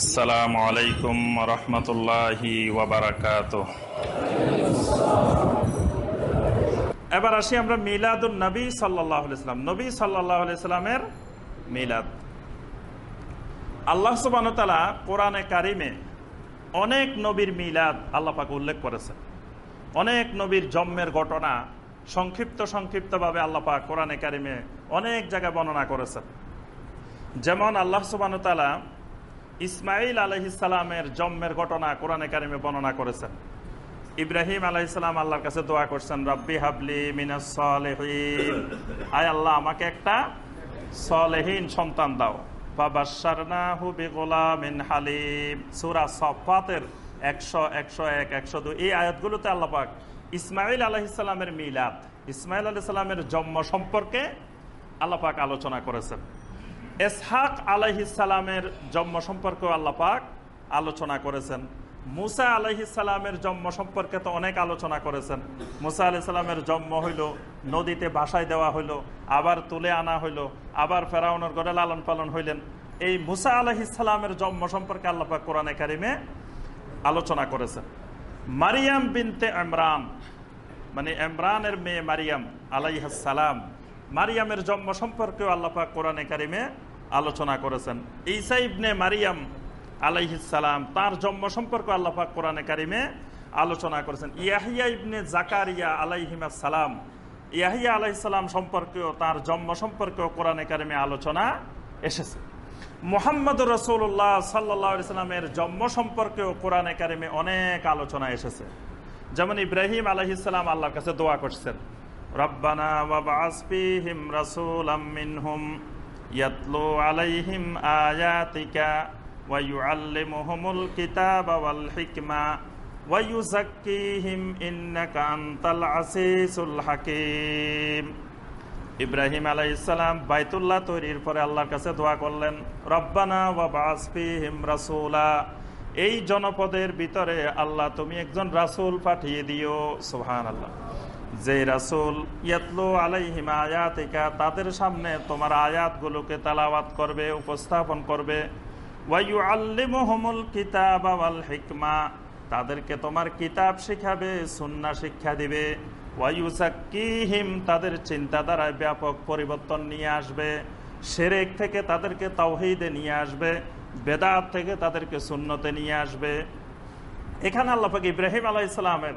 আসসালামু আলাইকুম রহমতুল্লাহি ওয়াবারাকাত এবার আসি আমরা মিলাদুল নবী সাল্লাহ নবী সাল্লাহ ইসলামের মিলাদ। আল্লাহ সুবান তালা কোরআনে কারিমে অনেক নবীর মিলাদ আল্লাপাকে উল্লেখ করেছেন। অনেক নবীর জন্মের ঘটনা সংক্ষিপ্ত সংক্ষিপ্তভাবে আল্লাপাক কোরআনে কারিমে অনেক জায়গায় বর্ণনা করেছেন। যেমন আল্লাহ সুবান তালা ইসমাইল আলহিসালামের জন্মের ঘটনা কোরআনে কারিমে বর্ণনা করেছেন। ইব্রাহিম আলহিসাম আল্লাহর কাছে দোয়া করছেন, রব্বি হাবলি মিনাসলেহীন আয় আল্লাহ, আমাকে একটা সলেহীন সন্তান দাও। হালিম। সুরা সফাতের একশো একশো এক, একশো দুই, এই আয়াতগুলোতে আল্লাপাক ইসমাইল আলহিসাল্লামের মিলাদ, ইসমাইল আলহিসাল্লামের জন্ম সম্পর্কে আল্লাপাক আলোচনা করেছেন। এসহাক আলাইহিসালামের জন্ম সম্পর্কেও আল্লাপাক আলোচনা করেছেন। মুসা আলাইহিসালামের জন্ম সম্পর্কে তো অনেক আলোচনা করেছেন। মুসা আলাইসালামের জন্ম হইল, নদীতে বাসায় দেওয়া হইল, আবার তুলে আনা হইল, আবার ফেরাউনের গড়ে লালন পালন হইলেন। এই মুসা আলাইহিসালামের জন্ম সম্পর্কে আল্লাপাক কোরআনে কারিমে আলোচনা করেছেন। মারিয়াম বিনতে ইমরান মানে ইমরানের মেয়ে মারিয়াম আলাইহাসালাম মারিয়ামের জন্ম সম্পর্কেও আল্লাপাক কোরআনে কারিমে আলোচনা করেছেন। ঈসা ইবনে মারিয়াম আলাইহিসালাম তার জন্ম সম্পর্ক আল্লাপাক কোরআনে কারিমে আলোচনা করেছেন। ইয়াহিয়া ইবনে জাকারিয়া আলাইহিমা সালাম, ইয়াহিয়া আলাইসালাম সম্পর্কেও, তার জন্ম সম্পর্কেও কোরআনে কারিমে আলোচনা এসেছে। মোহাম্মদ রসুল্লাহ সাল্লা সাল্লামের জন্ম সম্পর্কেও কোরআনে কারিমে অনেক আলোচনা এসেছে। যেমন ইব্রাহিম আলহিসাম আল্লাহর কাছে দোয়া করছেন, রব্বানা ওয়াবাস ফীহিম রাসূলাম মিনহুম। আলাইহিম আয়াতিকা কিতাবা ইব্রাহিম আলাইসালাম বাইতুল্লাহ তৈরির পরে আল্লাহর কাছে দোয়া করলেন, রব্বানা এই জনপদের ভিতরে আল্লাহ তুমি একজন রাসূল পাঠিয়ে দিও, সুবহানাল্লাহ। যে রাসুল ইয়াতলো আলাইহিম আয়াতিকা, তাদের সামনে তোমার আয়াতগুলোকে তালাওয়াত করবে, উপস্থাপন করবে। ওয়াইউ আল্লিমুহুমুল কিতাব ওয়াল হিকমা, তাদেরকে তোমার কিতাব শিখাবে সুন্না শিক্ষা দিবে। ওয়াইউ সাক্কিহিম তাদের চিন্তাধারায় ব্যাপক পরিবর্তন নিয়ে আসবে। সেরেক থেকে তাদেরকে তাওহিদে নিয়ে আসবে, বেদাত থেকে তাদেরকে সুন্নতে নিয়ে আসবে। এখানে আল্লাহাক ইব্রাহিম আলাইসালামের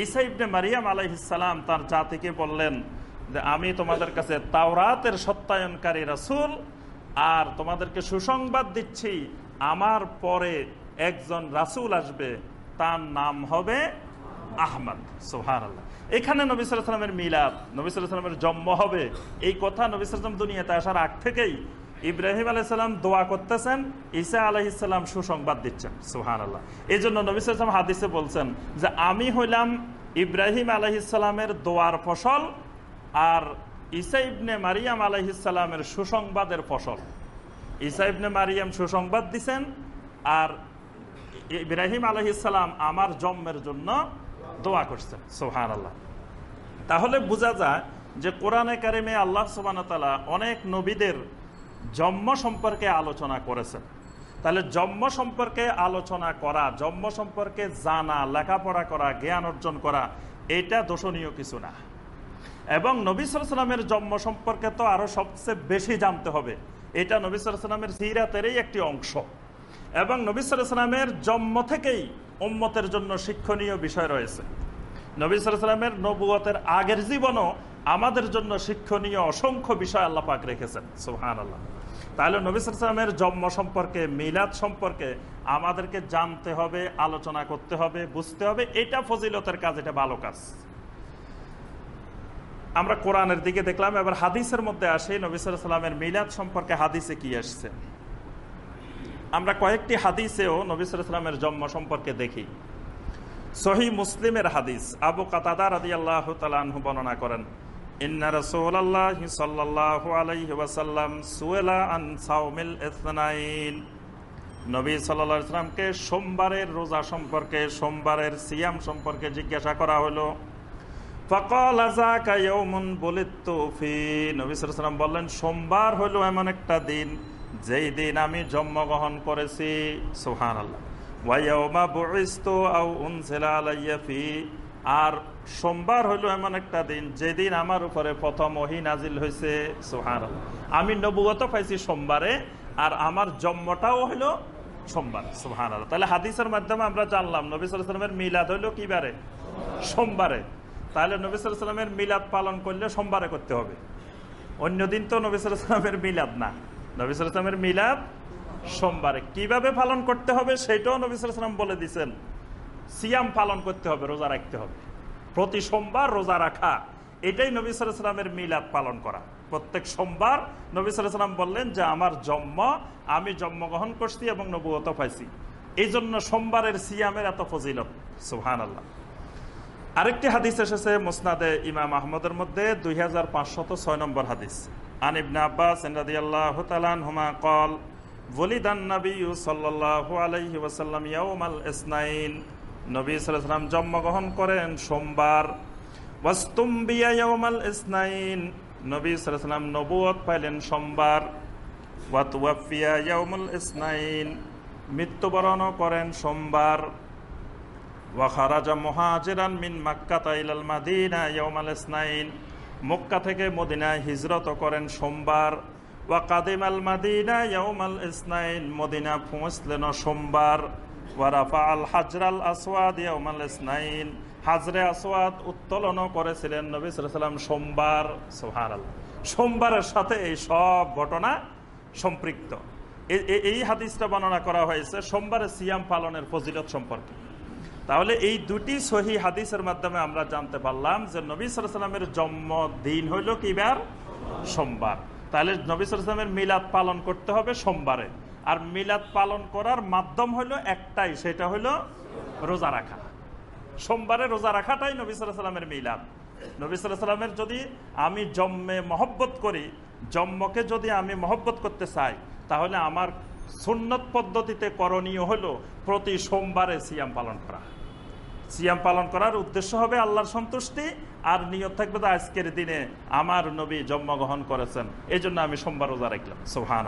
ঈসা ইবনে মারিয়াম আলাইহিসালাম তার জাতিকে বললেন যে, আমি তোমাদের কাছে তাওরাতের সত্যায়নকারী রাসুল আর তোমাদেরকে সুসংবাদ দিচ্ছি। আমার পরে একজন রাসুল আসবে। তার নাম হবে আহমদ। সোহান আল্লাহ এখানে নবী সাল্লামের মিলাদ, নবী সাল্লামের জন্ম হবে। এই কথা নবী সাল্লাম দুনিয়াতে আসার আগ থেকেই ইব্রাহিম আলাইসাল্লাম দোয়া করতেছেন, ঈসা আলহিসাল্লাম সুসংবাদ দিচ্ছেন। সুহান আল্লাহ এই জন্য নবিসাম হাদিসে বলছেন যে, আমি হইলাম ইব্রাহিম আলহিসাল্লামের দোয়ার ফসল আর ঈসা ইবনে মারিয়াম আলহিসাল্লামের সুসংবাদের ফসল। ঈসা ইবনে মারিয়াম সুসংবাদ দিছেন আর ইব্রাহিম আলহিসাল্লাম আমার জন্মের জন্য দোয়া করছেন। সোহান আল্লাহ তাহলে বোঝা যায় যে কোরআনে কারিমে আল্লাহ সুবান অনেক নবীদের জন্ম সম্পর্কে আলোচনা করেছেন। তাহলে জন্ম সম্পর্কে আলোচনা করা, জন্ম সম্পর্কে জানা, লেখাপড়া করা, জ্ঞান অর্জন করা, এটা দোষণীয় কিছু না। এবং নবী সালামের জন্ম সম্পর্কে তো আরও সবচেয়ে বেশি জানতে হবে। এটা নবী সালামের সিরাতেরই একটি অংশ। এবং নবী সালামের জন্ম থেকেই উম্মতের জন্য শিক্ষণীয় বিষয় রয়েছে। নবী সালামের নবুয়তের আগের জীবনও আমাদের জন্য শিক্ষণীয় অসংখ্য বিষয় আল্লাপাক রেখেছেন। সুহান আল্লাহ তাহলে নবিসামের জন্ম সম্পর্কে, মিলাদ সম্পর্কে আমাদেরকে জানতে হবে, আলোচনা করতে হবে, বুঝতে হবে। এটা ফজিলতের কাজ, এটা ভালো কাজ। আমরা কোরআনের দিকে দেখলাম, এবার হাদিসের মধ্যে আসে নবিসামের মিলাদ সম্পর্কে হাদিসে কি আসছে। আমরা কয়েকটি হাদিসেও নবী সালামের জন্ম সম্পর্কে দেখি। সহি মুসলিমের হাদিস, আবু কাতাদা রাদি আল্লাহ বর্ণনা করেন সুয়েলা আন নবী সোমবারের রোজা সম্পর্কে, সোমবারের সিয়াম সম্পর্কে জিজ্ঞাসা করা হলো। ফকল বললেন, সোমবার হলো এমন একটা দিন, যেই দিন আমি জন্মগ্রহণ করেছি। সোহান আল্লাহ আর সোমবার হলো এমন একটা দিন, যেদিন আমার উপরে প্রথম ওহি নাজিল হয়েছে সোহান আমি নবুগত পাইছি সোমবারে, আর আমার জন্মটাও হলো সোমবার সোহান তাহলে হাদিসের মাধ্যমে আমরা জানলাম, নবী সালামের মিলাদ হইল কি বারে? সোমবারে। তাহলে নবী সালামের মিলাদ পালন করলে সোমবারে করতে হবে। অন্য দিন তো নবী সালামের মিলাদ না। নবী সালামের মিলাদ সোমবারে। কীভাবে পালন করতে হবে সেটাও নবী সালাম বলে দিচ্ছেন সিয়াম পালন করতে হবে, রোজা রাখতে হবে। প্রতি সোমবার রোজা রাখা, এটাই নবী সালামের মিলাদ পালন করা। প্রত্যেক সোমবার নবী সালাম বললেন যে, আমার জন্ম, আমি জন্মগ্রহণ করছি এবং নবুয়ত পাইছি। এই জন্য সোমবারের সিয়ামের এত ফজিলত। সুহান আল্লাহ আরেকটি হাদিস এসেছে মুসনাদে ইমাম আহমদের মধ্যে, দুই হাজার পাঁচশত ছয় নম্বর হাদিস। আনিবনে আব্বাস হুমা বলিদান নবী সাল্লাল্লাহু আলাইহি ওয়াসাল্লাম ইয়াউমাল ইসনাইন। নবী সাল্লাল্লাহু জন্মগ্রহণ করেন সোমবার। ইসনাইন। নবী সাল্লাল্লাহু নবুয়ত পাইলেন সোমবার। ওয়াতুওয়াফিয়া ইয়াউমুল ইসনাইন। মৃত্যুবরণও করেন সোমবার। ওয়াখারাজা মিন ইসনাইন। মক্কা থেকে মদিনায় হিজরত করেন সোমবার। ওয়া কাদিম আল মাদিনা ইসনাইন। মদিনা পৌঁছলেন সোমবার। হাজরে আসওয়াদ উত্তোলন করেছিলেন সোমবার সোমবারের সাথে এই সব ঘটনা সম্পৃক্ত। এই হাদিসটা বর্ণনা করা হয়েছে সিয়াম পালনের ফজিলত সম্পর্কে। তাহলে এই দুটি সহি হাদিসের মাধ্যমে আমরা জানতে পারলাম যে নবী সালামের জন্মদিন হইল কিবার? সোমবার। তাহলে নবী সালামের মিলাদ পালন করতে হবে সোমবারে। আর মিলাদ পালন করার মাধ্যম হলো একটাই, সেটা হইল রোজা রাখা। সোমবারে রোজা রাখাটাই নবী মিলাদ। নবী যদি আমি জন্মে মহব্বত করি, জম্মকে যদি আমি মহব্বত করতে চাই, তাহলে আমার সুন্নত পদ্ধতিতে করণীয় হলো প্রতি সোমবারে সিয়াম পালন করা। সিয়াম পালন করার উদ্দেশ্য হবে আল্লাহর সন্তুষ্টি, আর নিয়ত থাকবে তো আজকের দিনে আমার নবী জন্মগ্রহণ করেছেন। এই জন্য আমি সোমবার রোজা রাখলাম। সোহান